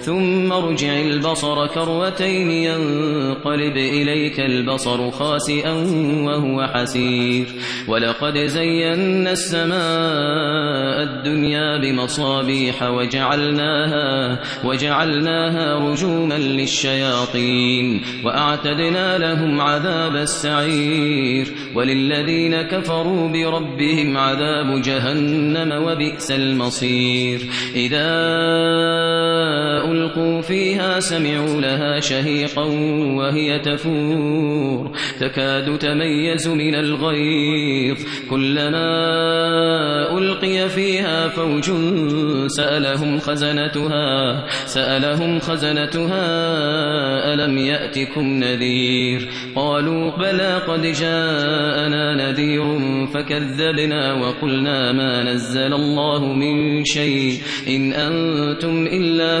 ثم ارجع البصر كروتين ينقلب إليك البصر خاسئا وهو حسير. ولقد زينا السماء الدنيا بمصابيح وجعلناها وجعلناها رجوما للشياطين. وأعتدنا لهم عذاب السعير. وللذين كفروا بربهم عذاب جهنم وبئس المصير. إذا ألقوا فيها سمعوا لها شهيقا وهي تفور تكاد تميز من الغيظ كلما ألقي فيها فوج سألهم خزنتها سألهم خزنتها ألم يأتكم نذير قالوا بلى قد جاءنا نذير فكذبنا وقلنا ما نزل الله من شيء إن أنتم إلا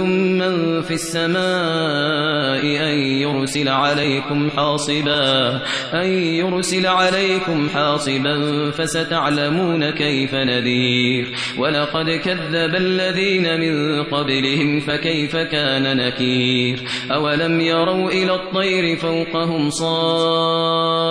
من في السماء أن يرسل عليكم حاصبا أن يرسل عليكم حاصبا فستعلمون كيف نذير ولقد كذب الذين من قبلهم فكيف كان نكير أولم يروا إلى الطير فوقهم صافات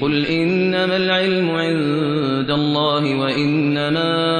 قل إنما العلم عند الله وإنما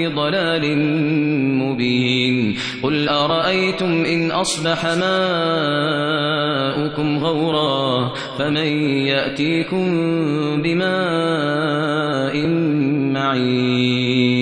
في ضلال مبين. قل أرأيتم إن أصبح ماؤكم غورا فمن يأتيكم بماء معين.